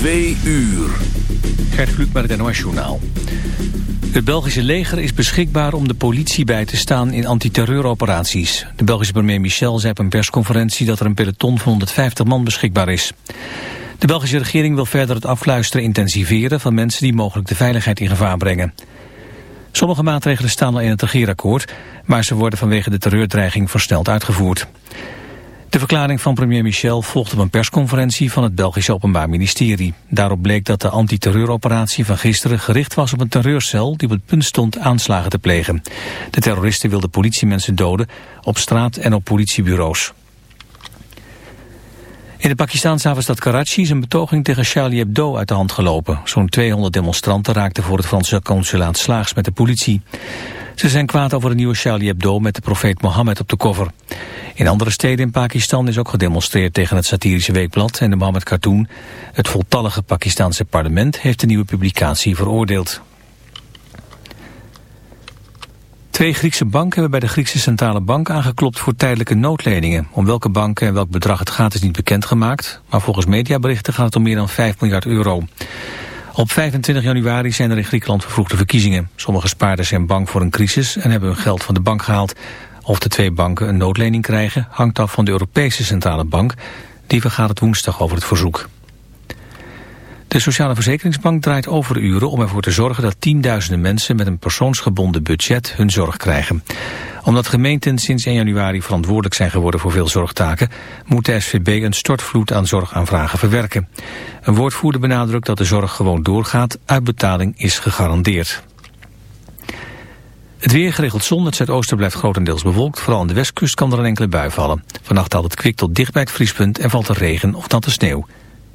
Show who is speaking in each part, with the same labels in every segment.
Speaker 1: Twee uur.
Speaker 2: Gert Kluk met het NOS Journaal. Het Belgische leger is beschikbaar om de politie bij te staan in antiterreuroperaties. De Belgische premier Michel zei op een persconferentie dat er een peloton van 150 man beschikbaar is. De Belgische regering wil verder het afluisteren intensiveren van mensen die mogelijk de veiligheid in gevaar brengen. Sommige maatregelen staan al in het regeerakkoord, maar ze worden vanwege de terreurdreiging versneld uitgevoerd. De verklaring van premier Michel volgt op een persconferentie van het Belgische Openbaar Ministerie. Daarop bleek dat de antiterreuroperatie van gisteren gericht was op een terreurcel die op het punt stond aanslagen te plegen. De terroristen wilden politiemensen doden op straat en op politiebureaus. In de Pakistanse havenstad Karachi is een betoging tegen Charlie Hebdo uit de hand gelopen. Zo'n 200 demonstranten raakten voor het Franse consulaat slaags met de politie. Ze zijn kwaad over de nieuwe Charlie Hebdo met de profeet Mohammed op de cover. In andere steden in Pakistan is ook gedemonstreerd tegen het satirische weekblad en de Mohammed cartoon. Het voltallige Pakistanse parlement heeft de nieuwe publicatie veroordeeld. Twee Griekse banken hebben bij de Griekse Centrale Bank aangeklopt voor tijdelijke noodleningen. Om welke banken en welk bedrag het gaat is niet bekendgemaakt, maar volgens mediaberichten gaat het om meer dan 5 miljard euro. Op 25 januari zijn er in Griekenland vervroegde verkiezingen. Sommige spaarders zijn bang voor een crisis en hebben hun geld van de bank gehaald. Of de twee banken een noodlening krijgen hangt af van de Europese Centrale Bank. Die vergaat woensdag over het verzoek. De Sociale Verzekeringsbank draait overuren om ervoor te zorgen dat tienduizenden mensen met een persoonsgebonden budget hun zorg krijgen. Omdat gemeenten sinds 1 januari verantwoordelijk zijn geworden voor veel zorgtaken, moet de SVB een stortvloed aan zorgaanvragen verwerken. Een woordvoerder benadrukt dat de zorg gewoon doorgaat, uitbetaling is gegarandeerd. Het weer geregeld zon, zuidoosten blijft grotendeels bewolkt. Vooral aan de westkust kan er een enkele bui vallen. Vannacht haalt het kwik tot dicht bij het vriespunt en valt er regen of natte sneeuw.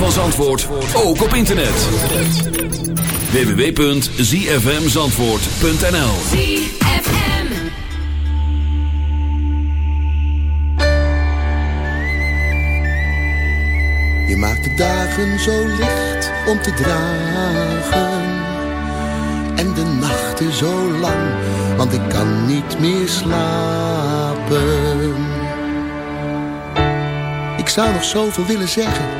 Speaker 1: van Zandvoort, ook op internet. www.zfmzandvoort.nl
Speaker 3: ZFM.
Speaker 4: Je maakt de dagen zo licht om te dragen. En de nachten zo lang, want ik kan niet meer slapen. Ik zou nog zoveel willen zeggen,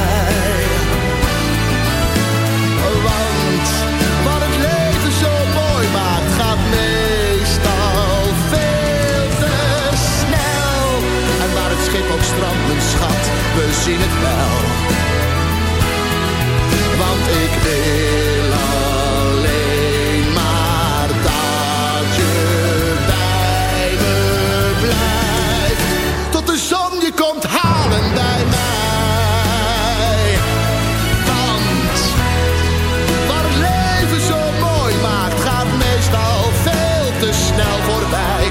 Speaker 4: zien het wel. Want ik wil alleen maar dat je bij me blijft. Tot de zon je komt halen bij mij. snel voorbij.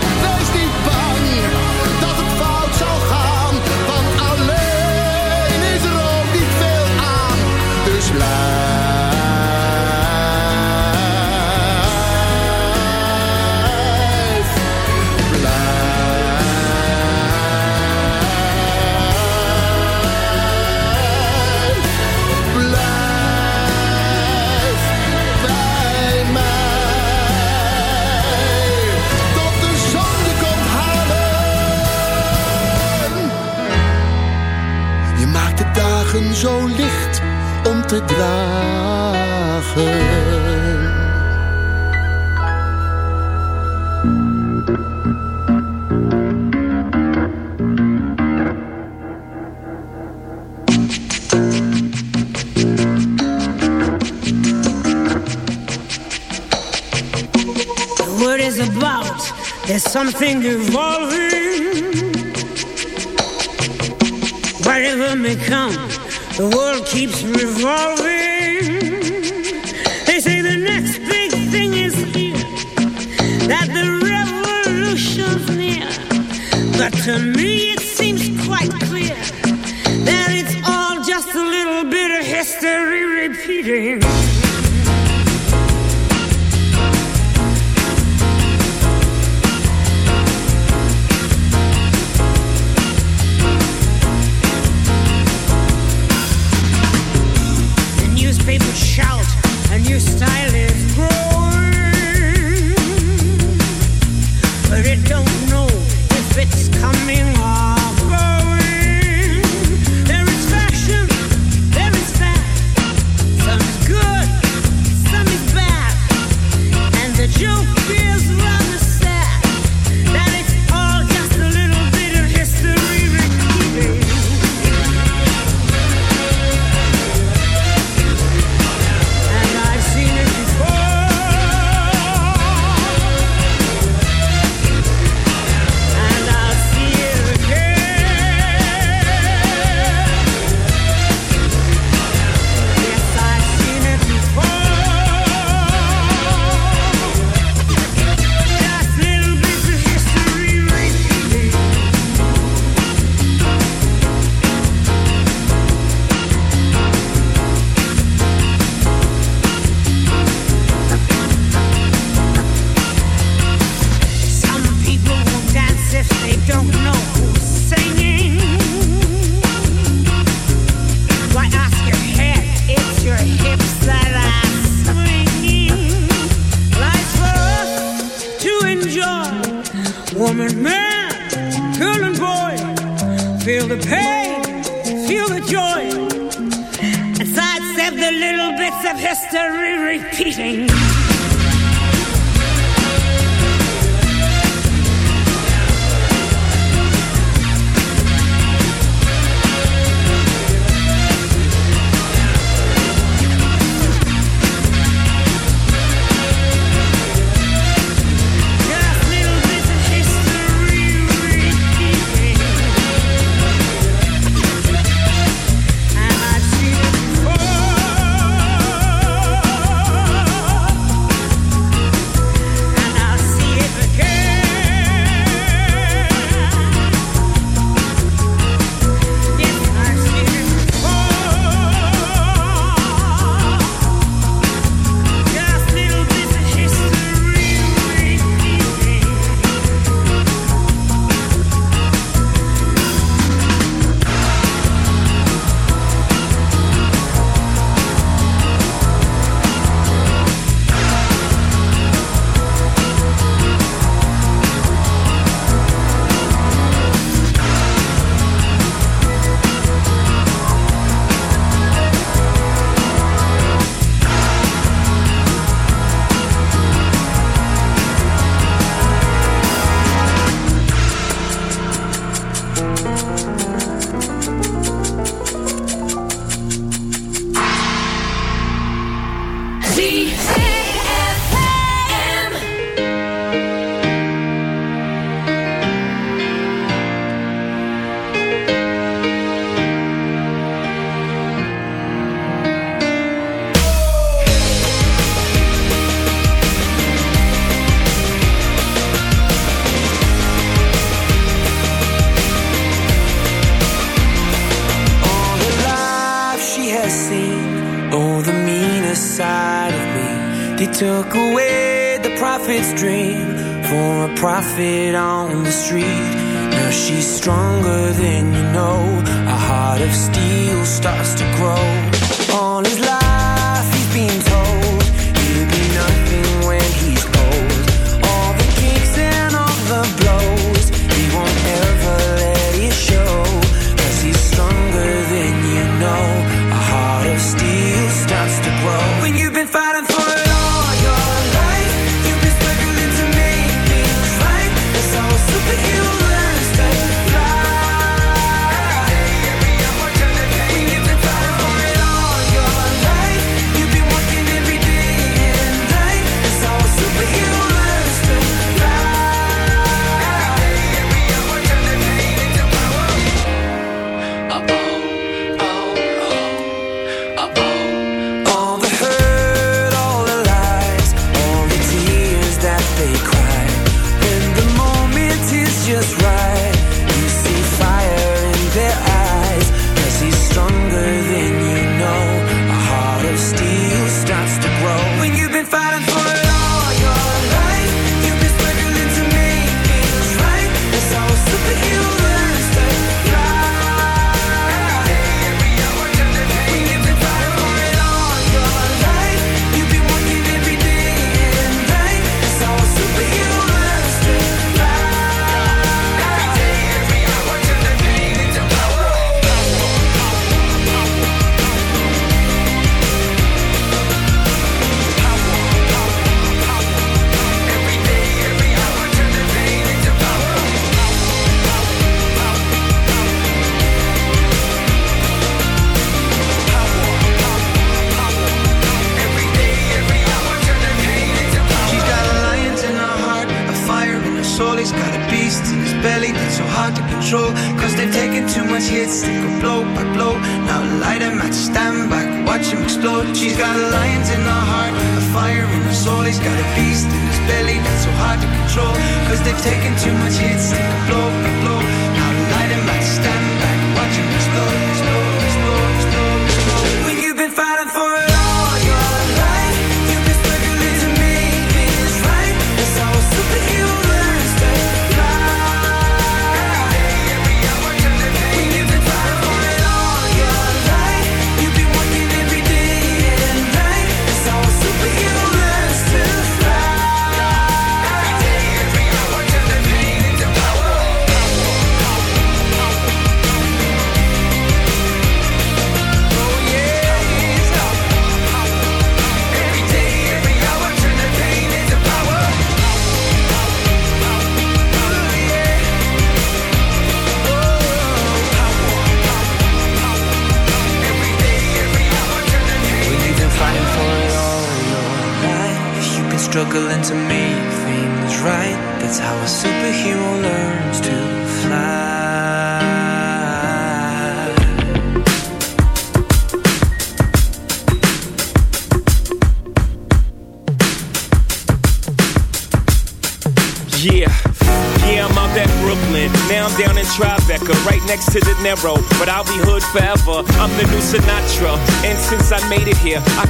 Speaker 5: Yeah. I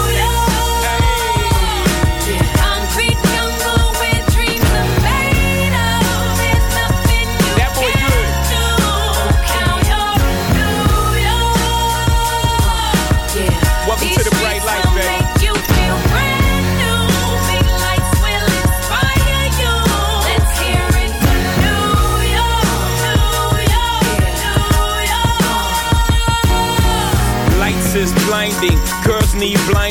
Speaker 3: you
Speaker 5: blind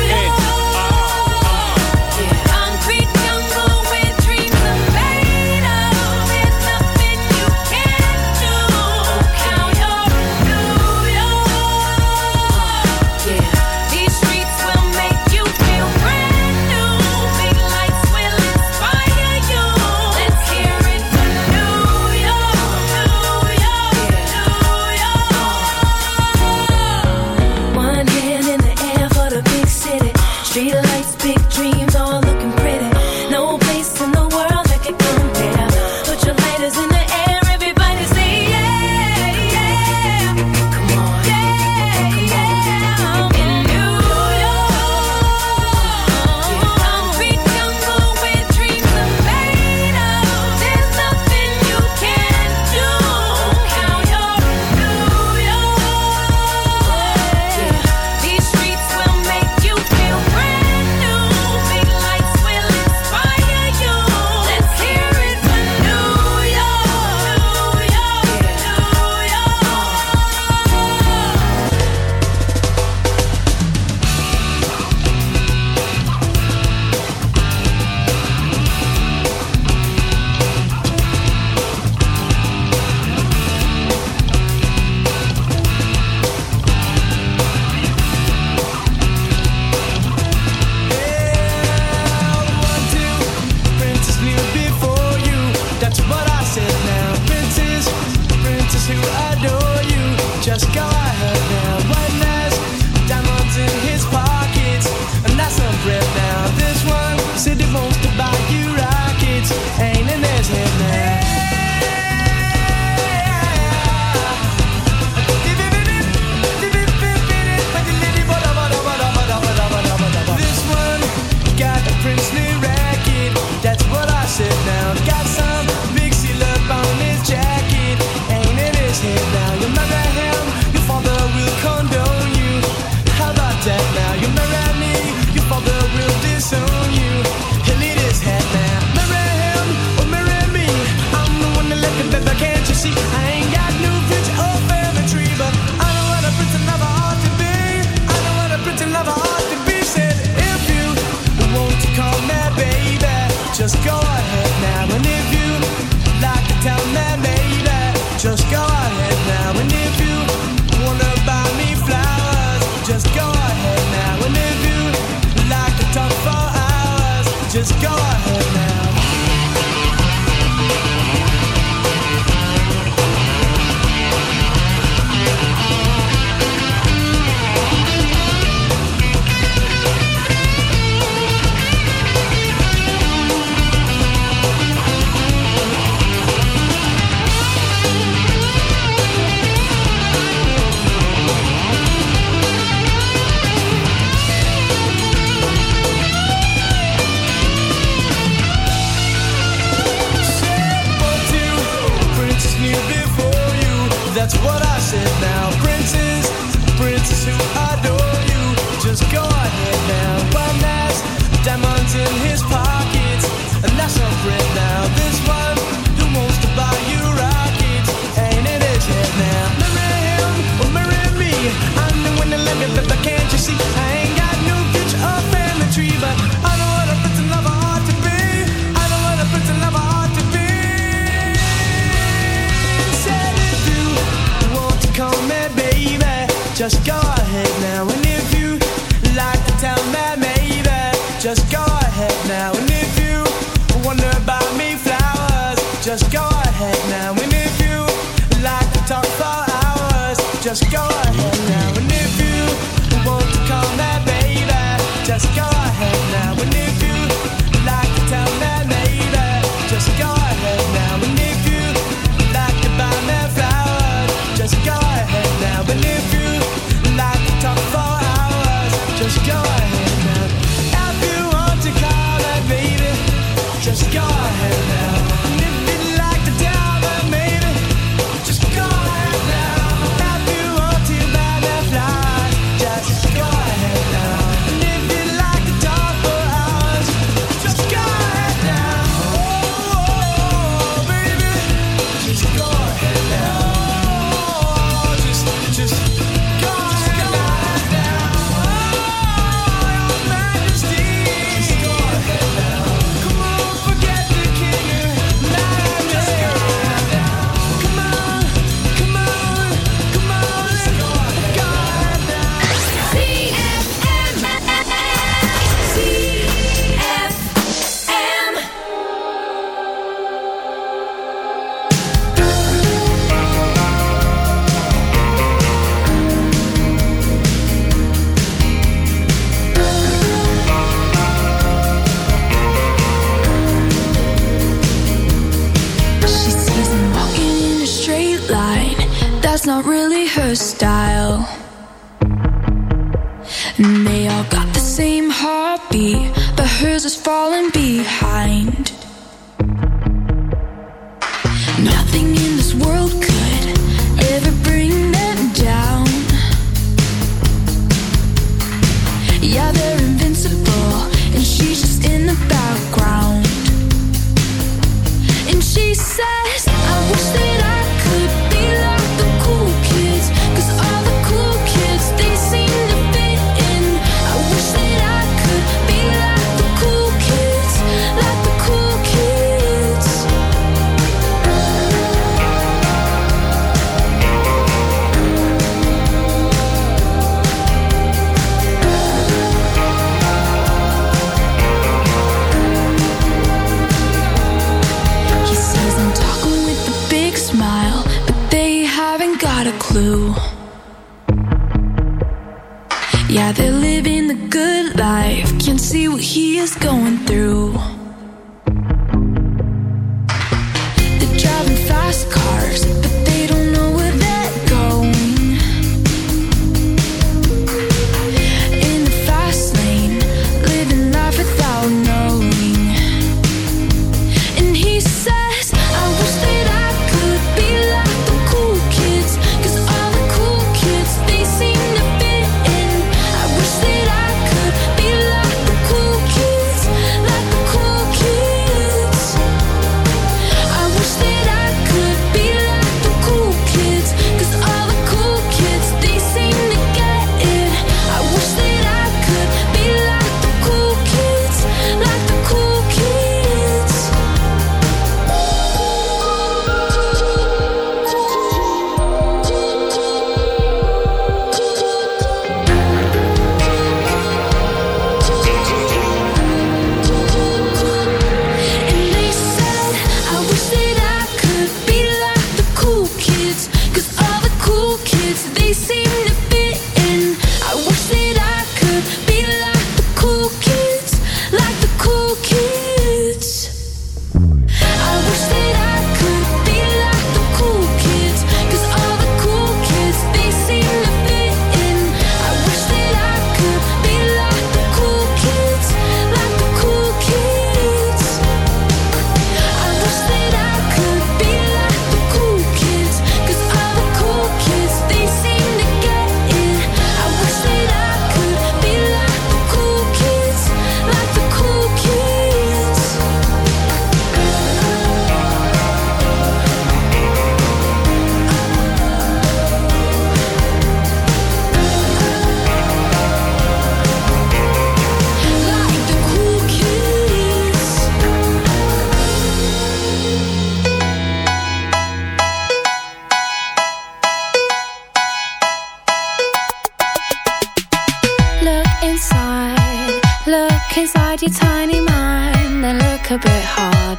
Speaker 3: sit down. your.
Speaker 6: And if you want to call me baby, just go.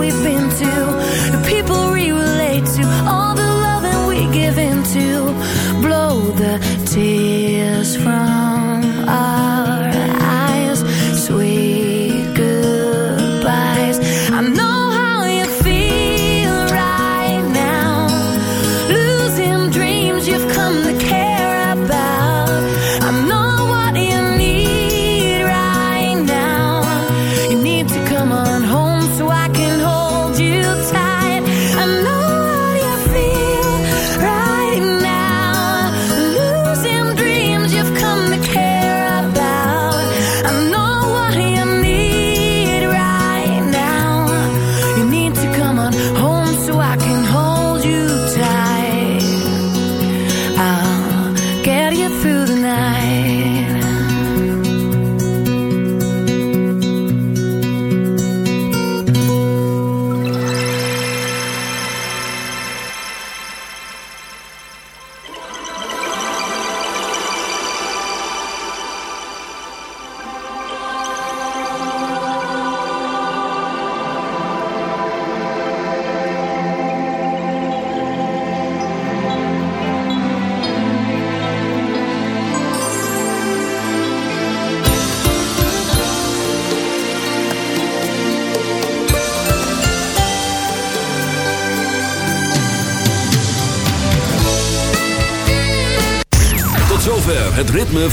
Speaker 7: we've been to.